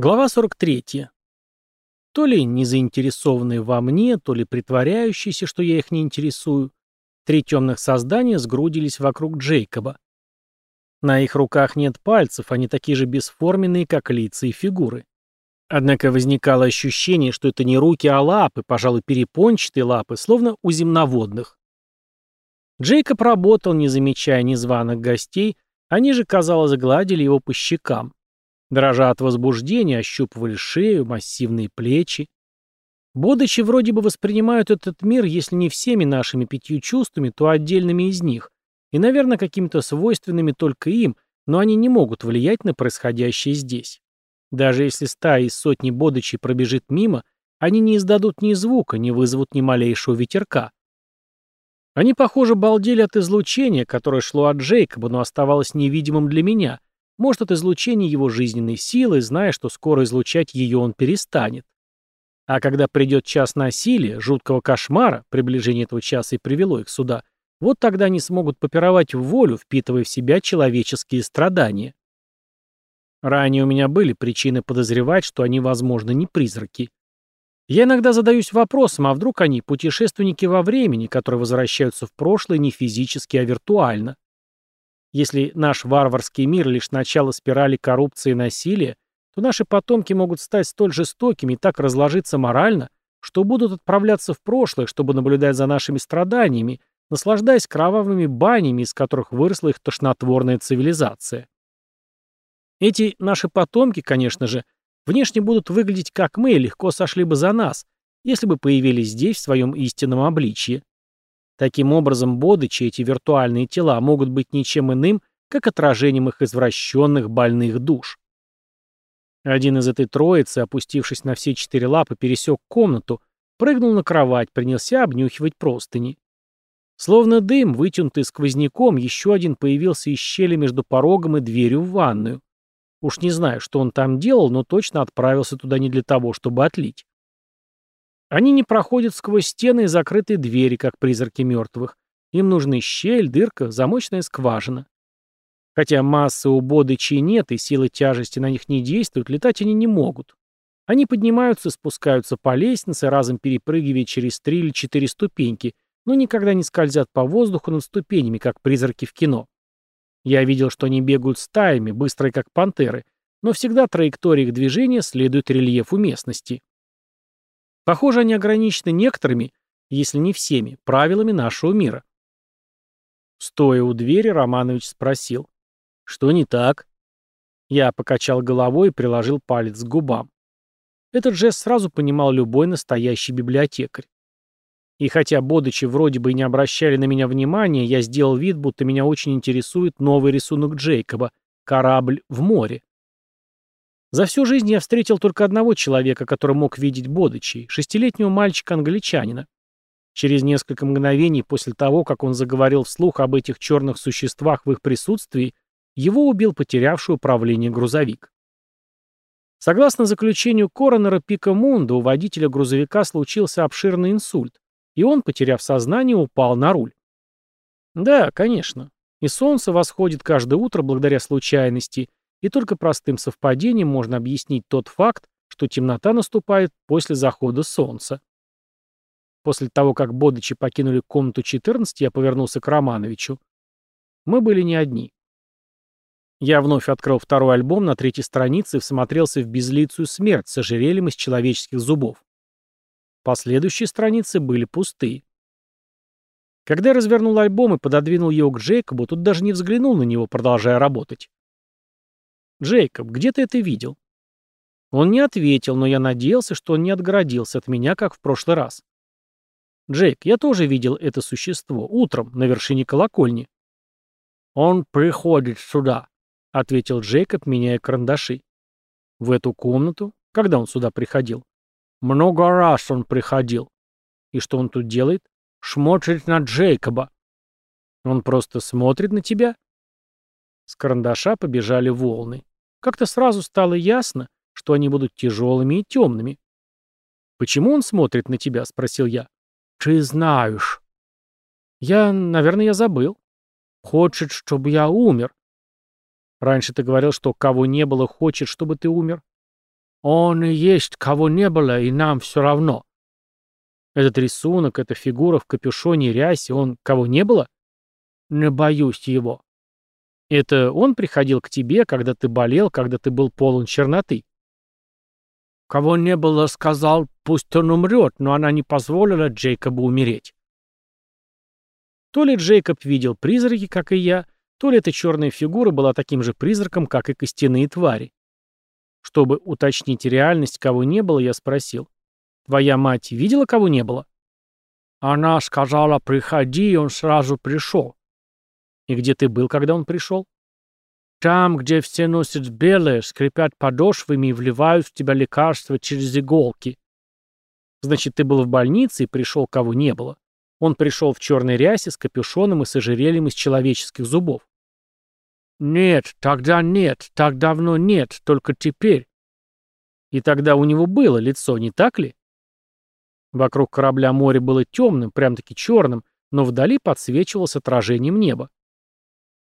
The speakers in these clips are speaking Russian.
Глава 43. То ли не заинтересованные во мне, то ли притворяющиеся, что я их не интересую, три темных создания сгрудились вокруг Джейкоба. На их руках нет пальцев, они такие же бесформенные, как лица и фигуры. Однако возникало ощущение, что это не руки, а лапы, пожалуй, перепончатые лапы, словно у земноводных. Джейкоб работал, не замечая незваных гостей, они же, казалось, гладили его по щекам. Дрожа от возбуждения, ощупывали шею, массивные плечи. Бодычи вроде бы воспринимают этот мир, если не всеми нашими пятью чувствами, то отдельными из них, и, наверное, какими-то свойственными только им, но они не могут влиять на происходящее здесь. Даже если стая из сотни бодычей пробежит мимо, они не издадут ни звука, не вызовут ни малейшего ветерка. Они, похоже, балдели от излучения, которое шло от Джейкоба, но оставалось невидимым для меня, может, от излучения его жизненной силы, зная, что скоро излучать ее он перестанет. А когда придет час насилия, жуткого кошмара, приближение этого часа и привело их сюда, вот тогда они смогут попировать в волю, впитывая в себя человеческие страдания. Ранее у меня были причины подозревать, что они, возможно, не призраки. Я иногда задаюсь вопросом, а вдруг они путешественники во времени, которые возвращаются в прошлое не физически, а виртуально. Если наш варварский мир лишь начало спирали коррупции и насилия, то наши потомки могут стать столь жестокими и так разложиться морально, что будут отправляться в прошлое, чтобы наблюдать за нашими страданиями, наслаждаясь кровавыми банями, из которых выросла их тошнотворная цивилизация. Эти наши потомки, конечно же, внешне будут выглядеть как мы и легко сошли бы за нас, если бы появились здесь в своем истинном обличье. Таким образом, бодычи, эти виртуальные тела, могут быть ничем иным, как отражением их извращенных больных душ. Один из этой троицы, опустившись на все четыре лапы, пересек комнату, прыгнул на кровать, принялся обнюхивать простыни. Словно дым, вытянутый сквозняком, еще один появился из щели между порогом и дверью в ванную. Уж не знаю, что он там делал, но точно отправился туда не для того, чтобы отлить. Они не проходят сквозь стены и закрытые двери, как призраки мертвых. Им нужны щель, дырка, замочная скважина. Хотя массы у бодычей нет и силы тяжести на них не действуют, летать они не могут. Они поднимаются, спускаются по лестнице, разом перепрыгивая через три или четыре ступеньки, но никогда не скользят по воздуху над ступенями, как призраки в кино. Я видел, что они бегают стаями, быстрые как пантеры, но всегда траектория их движения следует рельефу местности. Похоже, они ограничены некоторыми, если не всеми, правилами нашего мира. Стоя у двери, Романович спросил. «Что не так?» Я покачал головой и приложил палец к губам. Этот жест сразу понимал любой настоящий библиотекарь. И хотя бодычи вроде бы и не обращали на меня внимания, я сделал вид, будто меня очень интересует новый рисунок Джейкоба «Корабль в море». За всю жизнь я встретил только одного человека, который мог видеть Бодычей, шестилетнего мальчика-англичанина. Через несколько мгновений после того, как он заговорил вслух об этих черных существах в их присутствии, его убил потерявший управление грузовик. Согласно заключению коронера Пика Мунда, у водителя грузовика случился обширный инсульт, и он, потеряв сознание, упал на руль. Да, конечно. И солнце восходит каждое утро благодаря случайности, и только простым совпадением можно объяснить тот факт, что темнота наступает после захода солнца. После того, как Бодычи покинули комнату 14, я повернулся к Романовичу. Мы были не одни. Я вновь открыл второй альбом на третьей странице и всмотрелся в безлицую смерть с ожерельем из человеческих зубов. Последующие страницы были пустые. Когда я развернул альбом и пододвинул его к Джейкобу, тот даже не взглянул на него, продолжая работать. «Джейкоб, где ты это видел?» Он не ответил, но я надеялся, что он не отгородился от меня, как в прошлый раз. «Джейк, я тоже видел это существо. Утром, на вершине колокольни». «Он приходит сюда», — ответил Джейкоб, меняя карандаши. «В эту комнату? Когда он сюда приходил?» «Много раз он приходил». «И что он тут делает?» «Смотрит на Джейкоба». «Он просто смотрит на тебя?» С карандаша побежали волны. Как-то сразу стало ясно, что они будут тяжелыми и темными. «Почему он смотрит на тебя?» — спросил я. «Ты знаешь». «Я, наверное, я забыл. Хочет, чтобы я умер». «Раньше ты говорил, что кого не было, хочет, чтобы ты умер». Он и есть, кого не было, и нам все равно. Этот рисунок, эта фигура в капюшоне и рясе, он кого не было? Не боюсь его. Это он приходил к тебе, когда ты болел, когда ты был полон черноты? Кого не было, сказал, пусть он умрет, но она не позволила Джейкобу умереть. То ли Джейкоб видел призраки, как и я, то ли эта черная фигура была таким же призраком, как и костяные твари. Чтобы уточнить реальность, кого не было, я спросил. «Твоя мать видела, кого не было?» Она сказала, приходи, и он сразу пришел. И где ты был, когда он пришел? Там, где все носят белое, скрипят подошвами и вливают в тебя лекарства через иголки. Значит, ты был в больнице и пришел, кого не было. Он пришел в черной рясе с капюшоном и с ожерельем из человеческих зубов. Нет, тогда нет, так давно нет, только теперь. И тогда у него было лицо, не так ли? Вокруг корабля море было темным, прям-таки черным, но вдали подсвечивалось отражением неба.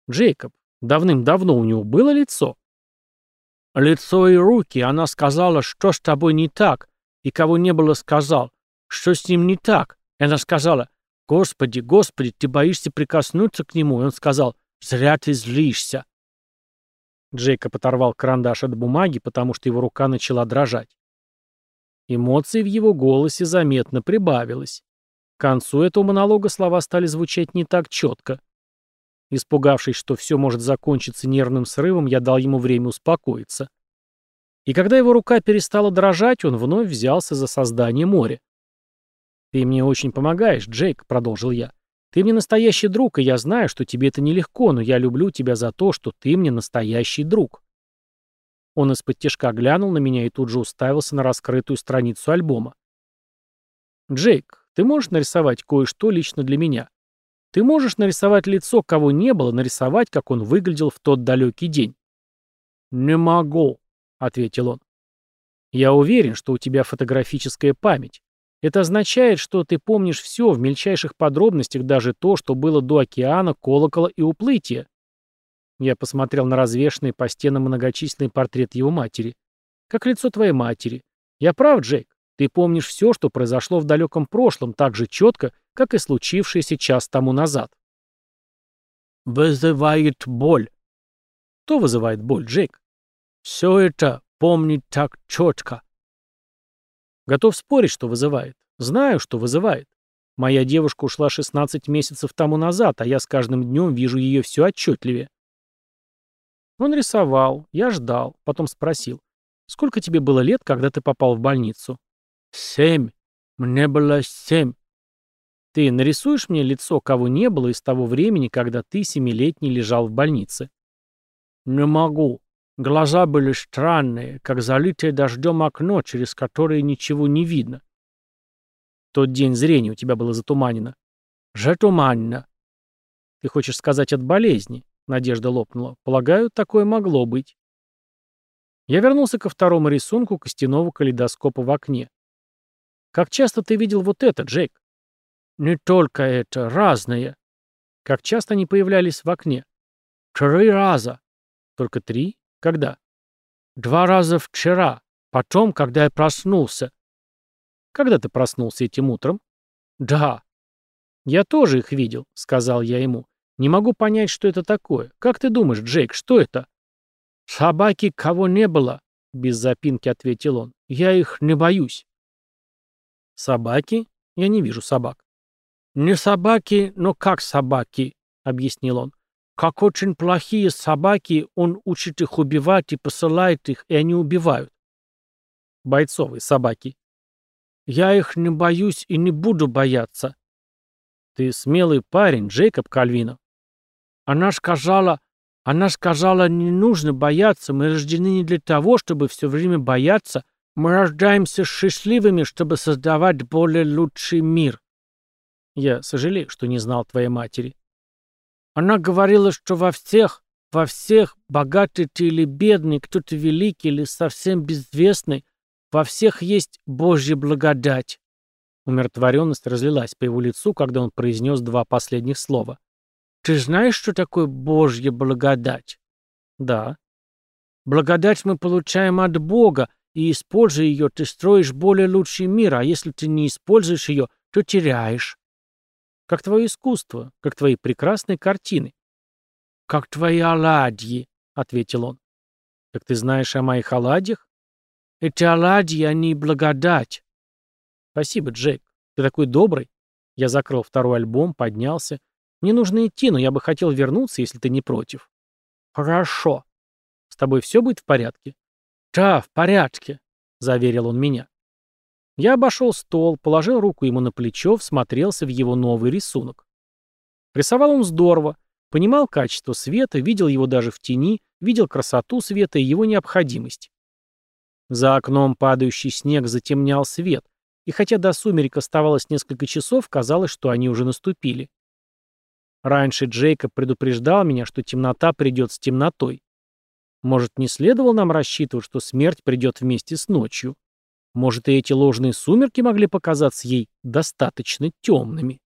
Джейкоб, давным-давно у него было лицо? Лицо и руки, она сказала, что с тобой не так, и кого не было сказал, что с ним не так. И она сказала, «Господи, Господи, ты боишься прикоснуться к нему?» И он сказал, «Зря ты злишься». Джейкоб оторвал карандаш от бумаги, потому что его рука начала дрожать. Эмоций в его голосе заметно прибавилось. К концу этого монолога слова стали звучать не так четко. Испугавшись, что все может закончиться нервным срывом, я дал ему время успокоиться. И когда его рука перестала дрожать, он вновь взялся за создание моря. «Ты мне очень помогаешь, Джейк», — продолжил я. «Ты мне настоящий друг, и я знаю, что тебе это нелегко, но я люблю тебя за то, что ты мне настоящий друг». Он из-под тяжка глянул на меня и тут же уставился на раскрытую страницу альбома. «Джейк, ты можешь нарисовать кое-что лично для меня? Ты можешь нарисовать лицо, кого не было, нарисовать, как он выглядел в тот далекий день?» «Не могу», — ответил он. «Я уверен, что у тебя фотографическая память. Это означает, что ты помнишь все в мельчайших подробностях, даже то, что было до океана, колокола и уплытия. Я посмотрел на развешанный по стенам многочисленный портрет его матери. Как лицо твоей матери. Я прав, Джейк? Ты помнишь все, что произошло в далеком прошлом, так же четко, как и случившееся час тому назад. Вызывает боль. Что вызывает боль, Джейк? Все это помнить так четко. Готов спорить, что вызывает. Знаю, что вызывает. Моя девушка ушла 16 месяцев тому назад, а я с каждым днем вижу ее все отчетливее. Он рисовал, я ждал, потом спросил. «Сколько тебе было лет, когда ты попал в больницу?» «Семь. Мне было семь». «Ты нарисуешь мне лицо, кого не было из того времени, когда ты, семилетний, лежал в больнице?» «Не могу. Глаза были странные, как залитое дождем окно, через которое ничего не видно. Тот день зрение у тебя было затуманено. Жетуманно. Ты хочешь сказать от болезни? Надежда лопнула. Полагаю, такое могло быть. Я вернулся ко второму рисунку костяного калейдоскопа в окне. Как часто ты видел вот это, Джейк? Не только это, разное. Как часто они появлялись в окне? Три раза. Только три? Когда? Два раза вчера. Потом, когда я проснулся. Когда ты проснулся этим утром? Да. Я тоже их видел, сказал я ему. Не могу понять, что это такое. Как ты думаешь, Джейк, что это? Собаки кого не было, без запинки ответил он. Я их не боюсь. Собаки? Я не вижу собак. Не собаки, но как собаки, объяснил он. Как очень плохие собаки, он учит их убивать и посылает их, и они убивают. Бойцовые собаки. Я их не боюсь и не буду бояться. Ты смелый парень, Джейкоб Кальвино. Она сказала, она сказала, не нужно бояться, мы рождены не для того, чтобы все время бояться, мы рождаемся счастливыми, чтобы создавать более лучший мир. Я сожалею, что не знал твоей матери. Она говорила, что во всех, во всех, богатый ты или бедный, кто-то великий или совсем безвестный, во всех есть Божья благодать. Умиротворенность разлилась по его лицу, когда он произнес два последних слова. Ты знаешь, что такое Божья благодать? Да. Благодать мы получаем от Бога, и используя ее, ты строишь более лучший мир, а если ты не используешь ее, то теряешь. Как твое искусство, как твои прекрасные картины. Как твои оладьи, — ответил он. Так ты знаешь о моих оладьях? Эти оладьи, они благодать. Спасибо, Джейк. Ты такой добрый. Я закрыл второй альбом, поднялся. Мне нужно идти, но я бы хотел вернуться, если ты не против. Хорошо. С тобой все будет в порядке? Да, в порядке, заверил он меня. Я обошел стол, положил руку ему на плечо, всмотрелся в его новый рисунок. Рисовал он здорово, понимал качество света, видел его даже в тени, видел красоту света и его необходимость. За окном падающий снег затемнял свет, и хотя до сумерек оставалось несколько часов, казалось, что они уже наступили. Раньше Джейкоб предупреждал меня, что темнота придет с темнотой. Может, не следовало нам рассчитывать, что смерть придет вместе с ночью? Может, и эти ложные сумерки могли показаться ей достаточно темными?